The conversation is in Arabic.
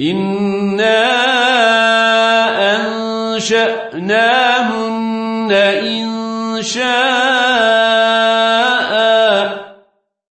إنا أنشأناهن إن شاء